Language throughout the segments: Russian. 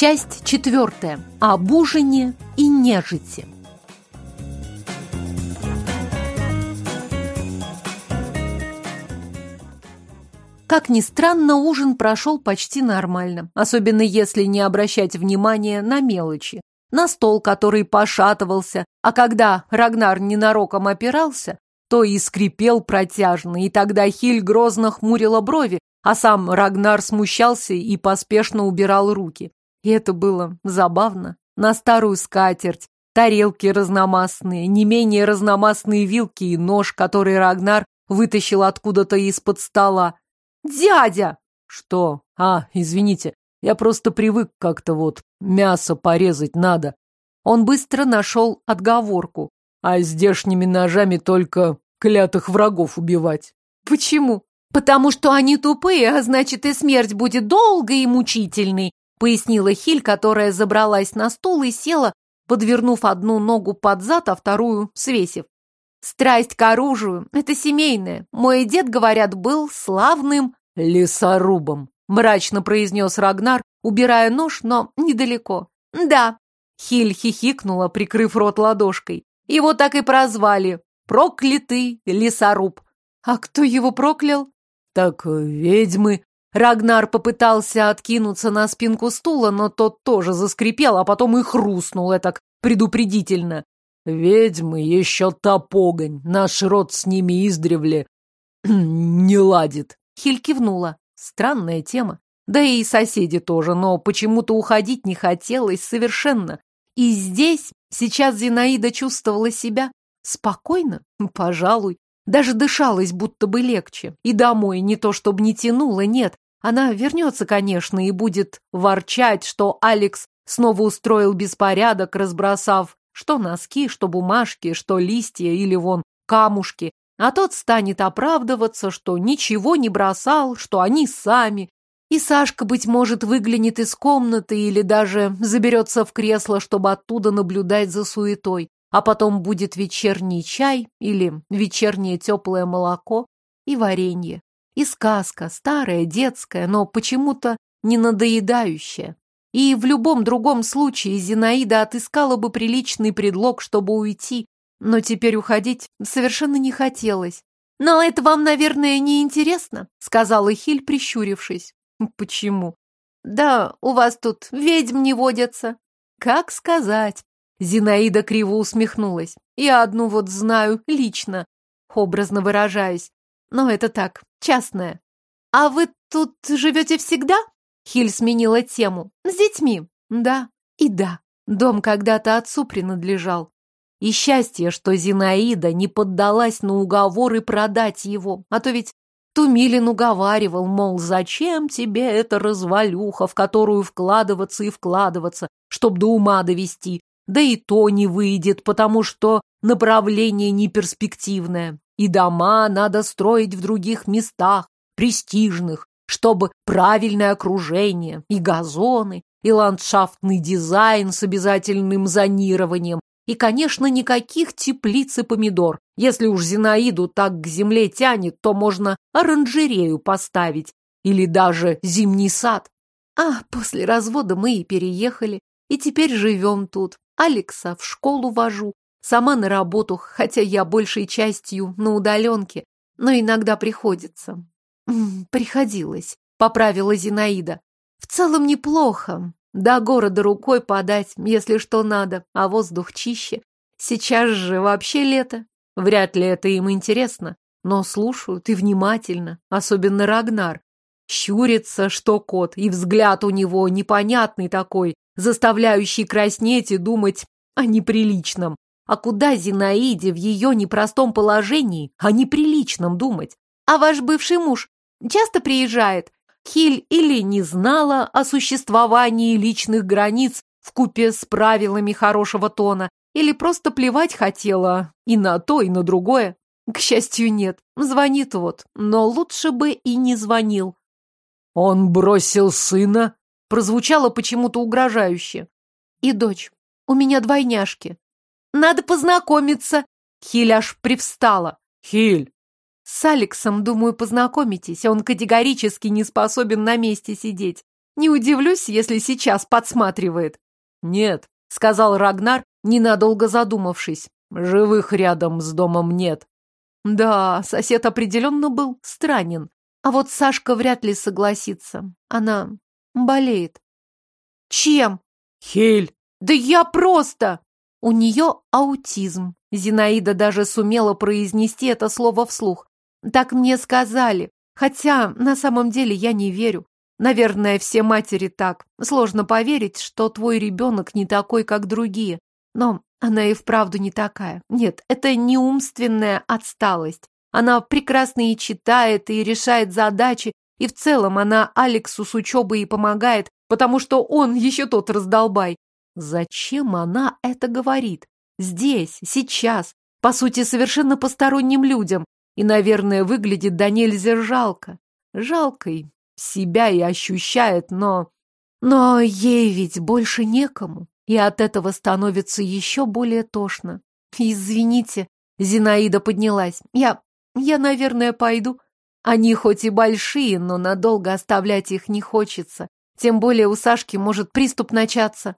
Часть четвертая. Об ужине и нежити. Как ни странно, ужин прошел почти нормально, особенно если не обращать внимания на мелочи. На стол, который пошатывался, а когда Рагнар ненароком опирался, то и скрипел протяжно, и тогда Хиль грозно хмурила брови, а сам Рагнар смущался и поспешно убирал руки. И это было забавно. На старую скатерть, тарелки разномастные, не менее разномастные вилки и нож, который Рагнар вытащил откуда-то из-под стола. «Дядя!» «Что? А, извините, я просто привык как-то вот мясо порезать надо». Он быстро нашел отговорку. А здешними ножами только клятых врагов убивать. Почему? Потому что они тупые, а значит и смерть будет долгой и мучительной, пояснила Хиль, которая забралась на стул и села, подвернув одну ногу под зад, а вторую свесив. Страсть к оружию — это семейное. Мой дед, говорят, был славным лесорубом, мрачно произнес Рагнар, убирая нож, но недалеко. Да. Хиль хихикнула, прикрыв рот ладошкой. Его так и прозвали. Проклятый лесоруб. А кто его проклял? Так ведьмы. Рагнар попытался откинуться на спинку стула, но тот тоже заскрипел, а потом и хрустнул так предупредительно. Ведьмы еще та погонь, наш род с ними издревле не ладит. Хиль кивнула. Странная тема. Да и соседи тоже, но почему-то уходить не хотелось совершенно. И здесь сейчас Зинаида чувствовала себя спокойно, пожалуй. Даже дышалось будто бы легче. И домой не то чтобы не тянуло, нет. Она вернется, конечно, и будет ворчать, что Алекс снова устроил беспорядок, разбросав что носки, что бумажки, что листья или вон камушки. А тот станет оправдываться, что ничего не бросал, что они сами. И Сашка, быть может, выглянет из комнаты или даже заберется в кресло, чтобы оттуда наблюдать за суетой а потом будет вечерний чай или вечернее теплое молоко и варенье. И сказка, старая, детская, но почему-то не надоедающая. И в любом другом случае Зинаида отыскала бы приличный предлог, чтобы уйти, но теперь уходить совершенно не хотелось. «Но это вам, наверное, не интересно», — сказала Хиль, прищурившись. «Почему?» «Да, у вас тут ведьм не водятся». «Как сказать?» Зинаида криво усмехнулась. Я одну вот знаю лично, образно выражаясь. Но это так, частное. А вы тут живете всегда? Хиль сменила тему. С детьми? Да. И да. Дом когда-то отцу принадлежал. И счастье, что Зинаида не поддалась на уговоры продать его. А то ведь Тумилин уговаривал, мол, зачем тебе эта развалюха, в которую вкладываться и вкладываться, чтоб до ума довести, да и то не выйдет, потому что направление неперспективное. И дома надо строить в других местах, престижных, чтобы правильное окружение, и газоны, и ландшафтный дизайн с обязательным зонированием, и, конечно, никаких теплиц и помидор. Если уж Зинаиду так к земле тянет, то можно оранжерею поставить или даже зимний сад. А после развода мы и переехали, и теперь живем тут. Алекса в школу вожу, сама на работу, хотя я большей частью на удаленке, но иногда приходится. Приходилось, поправила Зинаида. В целом неплохо. До города рукой подать, если что надо, а воздух чище. Сейчас же вообще лето. Вряд ли это им интересно, но слушают и внимательно, особенно Рагнар. Щурится, что кот, и взгляд у него непонятный такой, заставляющий краснеть и думать о неприличном. А куда Зинаиде в ее непростом положении о неприличном думать? А ваш бывший муж часто приезжает? Хиль или не знала о существовании личных границ в купе с правилами хорошего тона, или просто плевать хотела и на то, и на другое. К счастью, нет. Звонит вот, но лучше бы и не звонил. Он бросил сына прозвучало почему-то угрожающе. И дочь. У меня двойняшки. Надо познакомиться. Хиль аж привстала. Хиль. С Алексом, думаю, познакомитесь. Он категорически не способен на месте сидеть. Не удивлюсь, если сейчас подсматривает. Нет, сказал Рагнар, ненадолго задумавшись. Живых рядом с домом нет. Да, сосед определенно был странен. А вот Сашка вряд ли согласится. Она болеет. Чем? Хель. Да я просто... У нее аутизм. Зинаида даже сумела произнести это слово вслух. Так мне сказали. Хотя на самом деле я не верю. Наверное, все матери так. Сложно поверить, что твой ребенок не такой, как другие. Но она и вправду не такая. Нет, это не умственная отсталость. Она прекрасно и читает, и решает задачи, и в целом она Алексу с учебой и помогает, потому что он еще тот раздолбай. Зачем она это говорит? Здесь, сейчас, по сути, совершенно посторонним людям. И, наверное, выглядит до нельзя жалко. Жалкой себя и ощущает, но... Но ей ведь больше некому, и от этого становится еще более тошно. Извините, Зинаида поднялась. Я... я, наверное, пойду. Они хоть и большие, но надолго оставлять их не хочется. Тем более у Сашки может приступ начаться,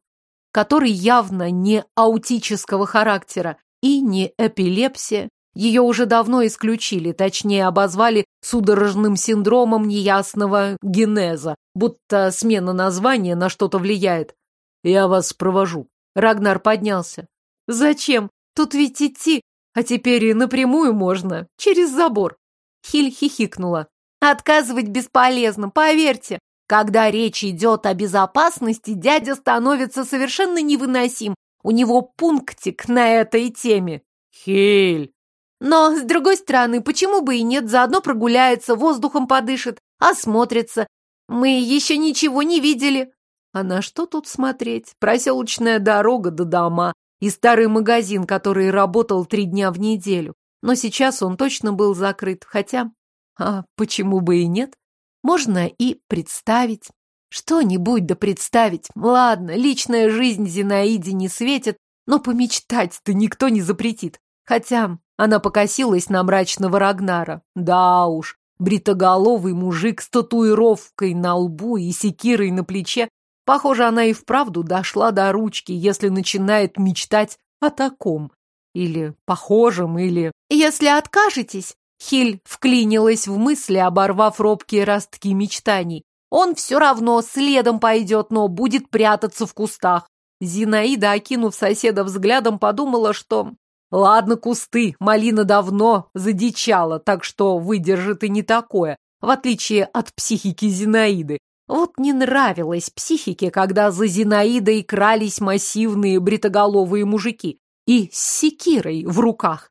который явно не аутического характера и не эпилепсия. Ее уже давно исключили, точнее обозвали судорожным синдромом неясного генеза, будто смена названия на что-то влияет. «Я вас провожу». Рагнар поднялся. «Зачем? Тут ведь идти, а теперь и напрямую можно, через забор». Хиль хихикнула. «Отказывать бесполезно, поверьте. Когда речь идет о безопасности, дядя становится совершенно невыносим. У него пунктик на этой теме». «Хиль!» Но, с другой стороны, почему бы и нет, заодно прогуляется, воздухом подышит, осмотрится. Мы еще ничего не видели. А на что тут смотреть? Проселочная дорога до дома и старый магазин, который работал три дня в неделю. Но сейчас он точно был закрыт, хотя... А почему бы и нет? Можно и представить. Что-нибудь да представить. Ладно, личная жизнь Зинаиде не светит, но помечтать-то никто не запретит. Хотя она покосилась на мрачного Рагнара. Да уж, бритоголовый мужик с татуировкой на лбу и секирой на плече. Похоже, она и вправду дошла до ручки, если начинает мечтать о таком. Или похожем, или... Если откажетесь, Хиль вклинилась в мысли, оборвав робкие ростки мечтаний. Он все равно следом пойдет, но будет прятаться в кустах. Зинаида, окинув соседа взглядом, подумала, что Ладно, кусты, малина давно задичала, так что выдержит и не такое, в отличие от психики Зинаиды. Вот не нравилось психике, когда за Зинаидой крались массивные бритоголовые мужики и с секирой в руках.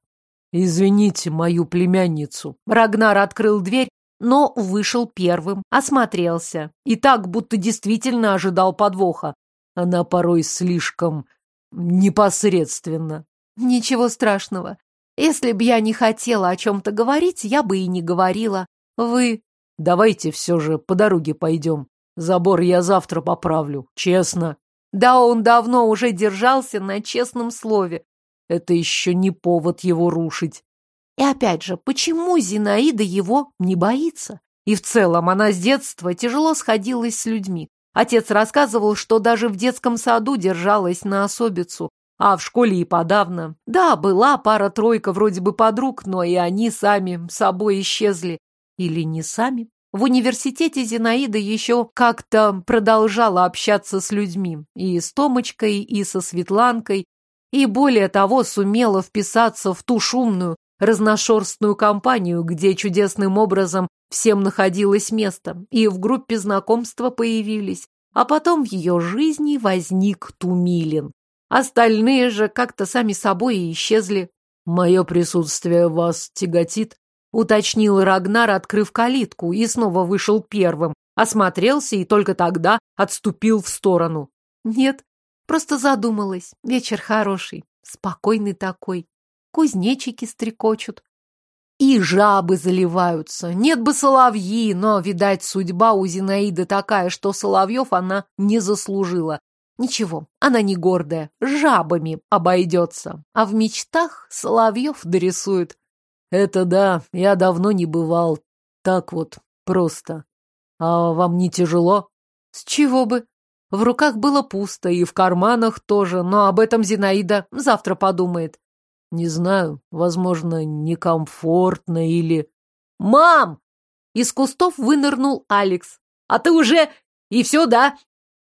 «Извините мою племянницу». Рагнар открыл дверь, но вышел первым, осмотрелся. И так, будто действительно ожидал подвоха. Она порой слишком непосредственно. Ничего страшного. Если б я не хотела о чем-то говорить, я бы и не говорила. Вы... Давайте все же по дороге пойдем. Забор я завтра поправлю, честно. Да он давно уже держался на честном слове. Это еще не повод его рушить. И опять же, почему Зинаида его не боится? И в целом она с детства тяжело сходилась с людьми. Отец рассказывал, что даже в детском саду держалась на особицу, а в школе и подавно. Да, была пара-тройка вроде бы подруг, но и они сами собой исчезли. Или не сами. В университете Зинаида еще как-то продолжала общаться с людьми. И с Томочкой, и со Светланкой. И более того, сумела вписаться в ту шумную, разношерстную компанию, где чудесным образом всем находилось место. И в группе знакомства появились. А потом в ее жизни возник Тумилин. Остальные же как-то сами собой и исчезли. «Мое присутствие вас тяготит?» — уточнил Рагнар, открыв калитку, и снова вышел первым, осмотрелся и только тогда отступил в сторону. «Нет, просто задумалась. Вечер хороший, спокойный такой. Кузнечики стрекочут. И жабы заливаются. Нет бы соловьи, но, видать, судьба у Зинаиды такая, что соловьев она не заслужила. Ничего, она не гордая, жабами обойдется, а в мечтах соловьев дорисует. Это да, я давно не бывал. Так вот, просто. А вам не тяжело? С чего бы? В руках было пусто, и в карманах тоже, но об этом Зинаида завтра подумает. Не знаю, возможно, некомфортно или... Мам! Из кустов вынырнул Алекс. А ты уже... И все, да?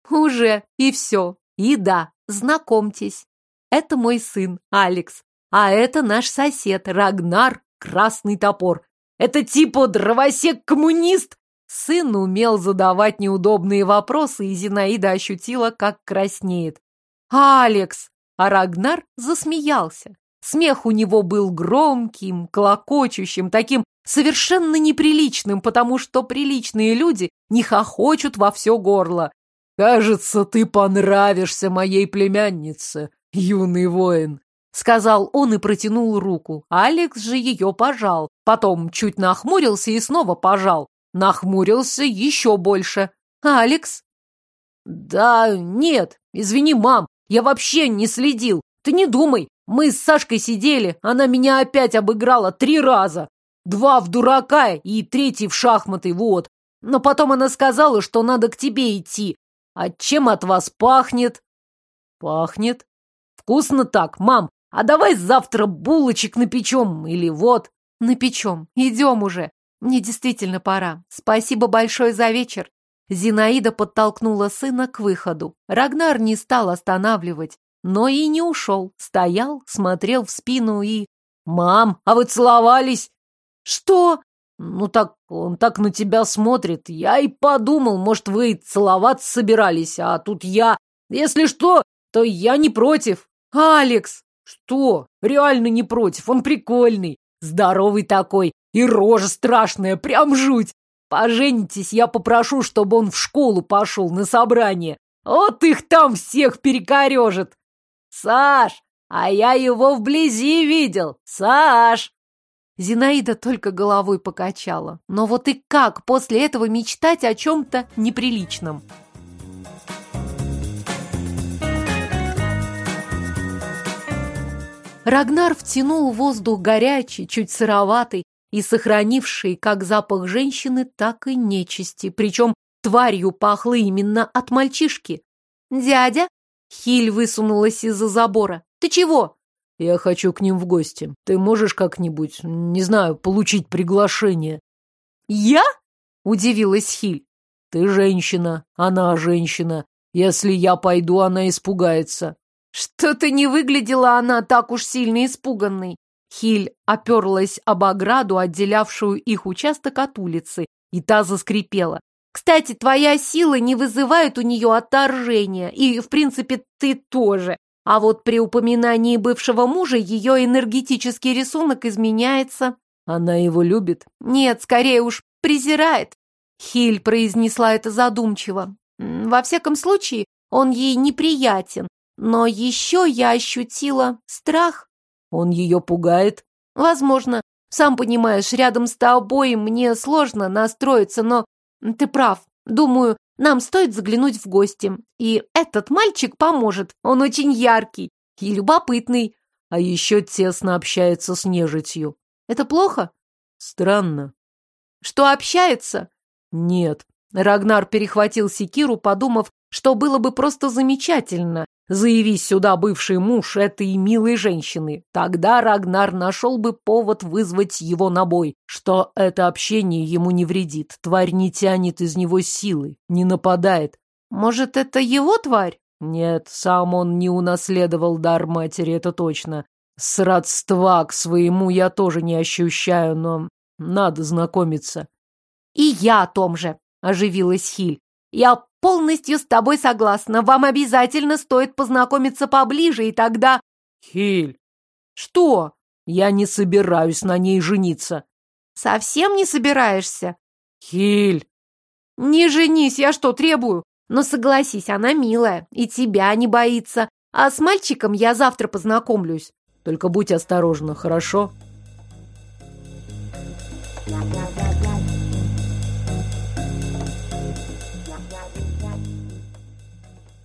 Уже. И все. И да. Знакомьтесь. Это мой сын, Алекс. А это наш сосед, Рагнар Красный Топор. Это типа дровосек-коммунист? Сын умел задавать неудобные вопросы, и Зинаида ощутила, как краснеет. «Алекс!» А Рагнар засмеялся. Смех у него был громким, клокочущим, таким совершенно неприличным, потому что приличные люди не хохочут во все горло. «Кажется, ты понравишься моей племяннице, юный воин», — сказал он и протянул руку. Алекс же ее пожал, потом чуть нахмурился и снова пожал. Нахмурился еще больше. «Алекс?» «Да нет, извини, мам, я вообще не следил. Ты не думай, мы с Сашкой сидели, она меня опять обыграла три раза. Два в дурака и третий в шахматы, вот. Но потом она сказала, что надо к тебе идти. А чем от вас пахнет? Пахнет? Вкусно так, мам. А давай завтра булочек напечем или вот. Напечем. Идем уже. Мне действительно пора. Спасибо большое за вечер. Зинаида подтолкнула сына к выходу. Рагнар не стал останавливать но и не ушел. Стоял, смотрел в спину и... «Мам, а вы целовались?» «Что?» «Ну так, он так на тебя смотрит. Я и подумал, может, вы целоваться собирались, а тут я... Если что, то я не против». «Алекс!» «Что? Реально не против, он прикольный. Здоровый такой, и рожа страшная, прям жуть. Поженитесь, я попрошу, чтобы он в школу пошел на собрание. Вот их там всех перекорежит. «Саш, а я его вблизи видел! Саш!» Зинаида только головой покачала. Но вот и как после этого мечтать о чем-то неприличном? Рагнар втянул воздух горячий, чуть сыроватый и сохранивший как запах женщины, так и нечисти. Причем тварью пахло именно от мальчишки. «Дядя?» Хиль высунулась из-за забора. «Ты чего?» «Я хочу к ним в гости. Ты можешь как-нибудь, не знаю, получить приглашение?» «Я?» — удивилась Хиль. «Ты женщина, она женщина. Если я пойду, она испугается». Что-то не выглядела она так уж сильно испуганной. Хиль оперлась об ограду, отделявшую их участок от улицы, и та заскрипела. Кстати, твоя сила не вызывает у нее отторжения, и, в принципе, ты тоже. А вот при упоминании бывшего мужа ее энергетический рисунок изменяется. Она его любит? Нет, скорее уж презирает. Хиль произнесла это задумчиво. Во всяком случае, он ей неприятен. Но еще я ощутила страх. Он ее пугает? Возможно. Сам понимаешь, рядом с тобой мне сложно настроиться, но ты прав. Думаю, нам стоит заглянуть в гости. И этот мальчик поможет. Он очень яркий и любопытный. А еще тесно общается с нежитью. Это плохо? Странно. Что общается? Нет. Рагнар перехватил секиру, подумав, что было бы просто замечательно, Заявись сюда бывший муж этой милой женщины, тогда Рагнар нашел бы повод вызвать его на бой, что это общение ему не вредит, тварь не тянет из него силы, не нападает. Может, это его тварь? Нет, сам он не унаследовал дар матери, это точно. Сродства к своему я тоже не ощущаю, но надо знакомиться. И я о том же, оживилась Хиль. Я полностью с тобой согласна. Вам обязательно стоит познакомиться поближе, и тогда... Хиль. Что? Я не собираюсь на ней жениться. Совсем не собираешься? Хиль. Не женись, я что, требую? Но согласись, она милая, и тебя не боится. А с мальчиком я завтра познакомлюсь. Только будь осторожна, хорошо?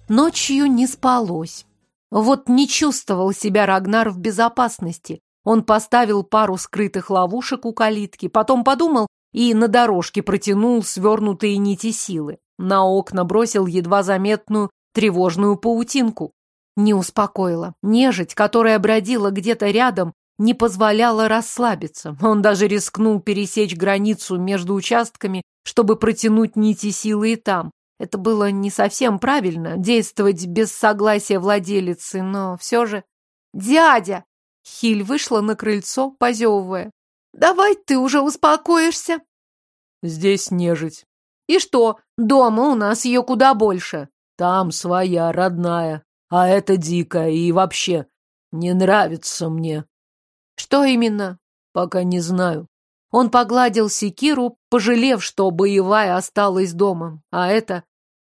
Ночью не спалось. Вот не чувствовал себя Рагнар в безопасности. Он поставил пару скрытых ловушек у калитки, потом подумал и на дорожке протянул свернутые нити силы. На окна бросил едва заметную тревожную паутинку. Не успокоила. Нежить, которая бродила где-то рядом, не позволяла расслабиться. Он даже рискнул пересечь границу между участками, чтобы протянуть нити силы и там. Это было не совсем правильно, действовать без согласия владелицы, но все же... «Дядя!» Хиль вышла на крыльцо, позевывая. «Давай ты уже успокоишься!» «Здесь нежить». «И что, дома у нас ее куда больше?» «Там своя, родная, а это дикая и вообще не нравится мне». «Что именно?» «Пока не знаю». Он погладил секиру, пожалев, что боевая осталась дома. А это...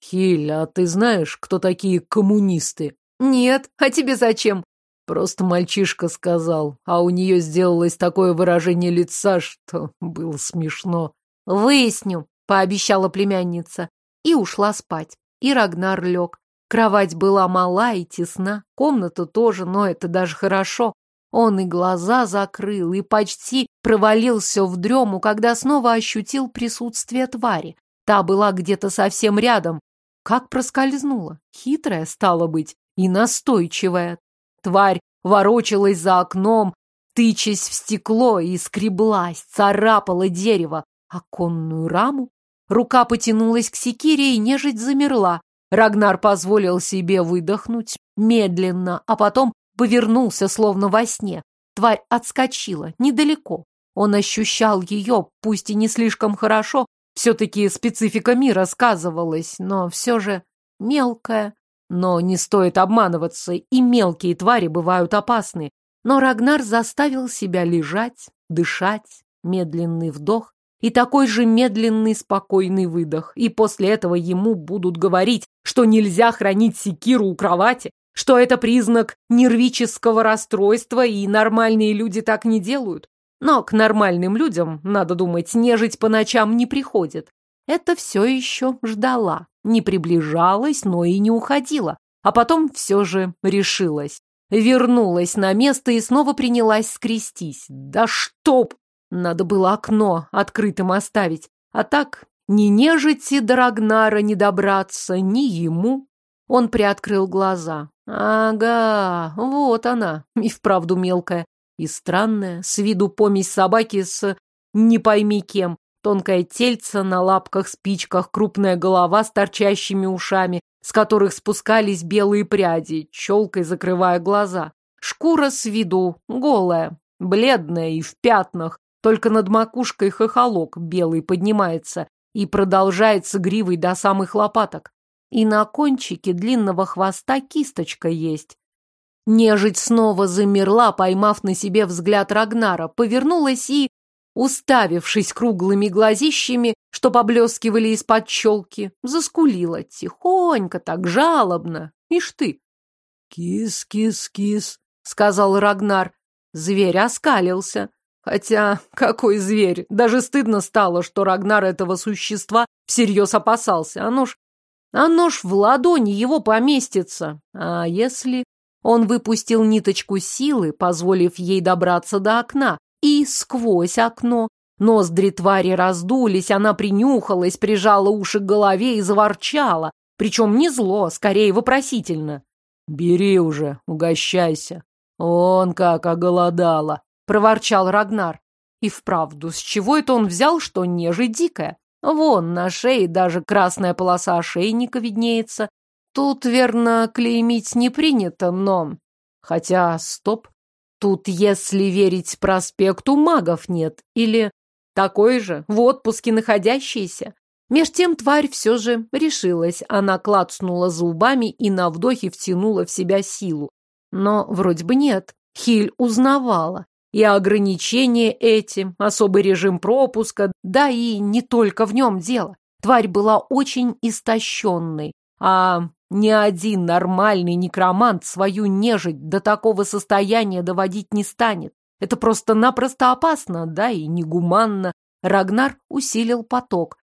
Хиль, а ты знаешь, кто такие коммунисты? Нет, а тебе зачем? Просто мальчишка сказал, а у нее сделалось такое выражение лица, что было смешно. Выясню, пообещала племянница, и ушла спать. И Рагнар лег. Кровать была мала и тесна, комната тоже, но это даже хорошо. Он и глаза закрыл, и почти провалился в дрему, когда снова ощутил присутствие твари. Та была где-то совсем рядом. Как проскользнула. Хитрая, стала быть, и настойчивая. Тварь ворочалась за окном, тычась в стекло, и скреблась, царапала дерево, оконную раму. Рука потянулась к секире, и нежить замерла. Рагнар позволил себе выдохнуть медленно, а потом повернулся, словно во сне. Тварь отскочила, недалеко. Он ощущал ее, пусть и не слишком хорошо, все-таки специфика мира сказывалась, но все же мелкая. Но не стоит обманываться, и мелкие твари бывают опасны. Но Рагнар заставил себя лежать, дышать, медленный вдох и такой же медленный спокойный выдох. И после этого ему будут говорить, что нельзя хранить секиру у кровати, что это признак нервического расстройства, и нормальные люди так не делают. Но к нормальным людям, надо думать, нежить по ночам не приходит. Это все еще ждала, не приближалась, но и не уходила. А потом все же решилась. Вернулась на место и снова принялась скрестись. Да чтоб! Надо было окно открытым оставить. А так ни нежити до Рагнара не добраться, ни ему. Он приоткрыл глаза. Ага, вот она, и вправду мелкая. И странная, с виду помесь собаки с не пойми кем. Тонкое тельце на лапках-спичках, крупная голова с торчащими ушами, с которых спускались белые пряди, челкой закрывая глаза. Шкура с виду голая, бледная и в пятнах, только над макушкой хохолок белый поднимается и продолжается гривой до самых лопаток и на кончике длинного хвоста кисточка есть. Нежить снова замерла, поймав на себе взгляд Рагнара, повернулась и, уставившись круглыми глазищами, что поблескивали из-под челки, заскулила тихонько, так жалобно. Ишь ты! «Кис-кис-кис», — сказал Рагнар. Зверь оскалился. Хотя, какой зверь? Даже стыдно стало, что Рагнар этого существа всерьез опасался. Оно ж а нож в ладони его поместится. А если... Он выпустил ниточку силы, позволив ей добраться до окна, и сквозь окно. Ноздри твари раздулись, она принюхалась, прижала уши к голове и заворчала. Причем не зло, скорее вопросительно. «Бери уже, угощайся. Он как оголодала», — проворчал Рагнар. И вправду, с чего это он взял, что нежить дикая? Вон, на шее даже красная полоса ошейника виднеется. Тут, верно, клеймить не принято, но... Хотя, стоп. Тут, если верить проспекту, магов нет. Или такой же, в отпуске находящийся. Меж тем тварь все же решилась. Она клацнула зубами и на вдохе втянула в себя силу. Но вроде бы нет. Хиль узнавала. И ограничения эти, особый режим пропуска, да и не только в нем дело. Тварь была очень истощенной, а ни один нормальный некромант свою нежить до такого состояния доводить не станет. Это просто-напросто опасно, да и негуманно. Рагнар усилил поток.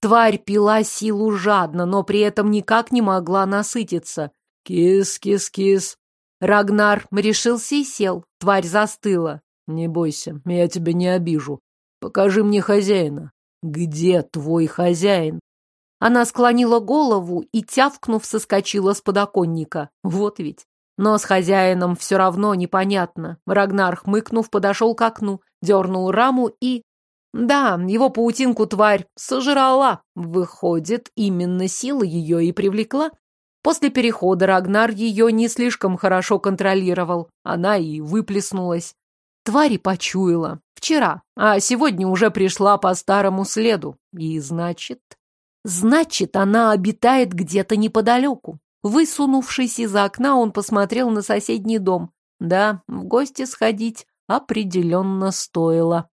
Тварь пила силу жадно, но при этом никак не могла насытиться. «Кис-кис-кис», Рагнар решился и сел. Тварь застыла. Не бойся, я тебя не обижу. Покажи мне хозяина. Где твой хозяин? Она склонила голову и, тявкнув, соскочила с подоконника. Вот ведь. Но с хозяином все равно непонятно. Рагнар, хмыкнув, подошел к окну, дернул раму и... Да, его паутинку тварь сожрала. Выходит, именно сила ее и привлекла. После перехода Рагнар ее не слишком хорошо контролировал. Она и выплеснулась. Твари почуяла. Вчера. А сегодня уже пришла по старому следу. И значит... Значит, она обитает где-то неподалеку. Высунувшись из окна, он посмотрел на соседний дом. Да, в гости сходить определенно стоило.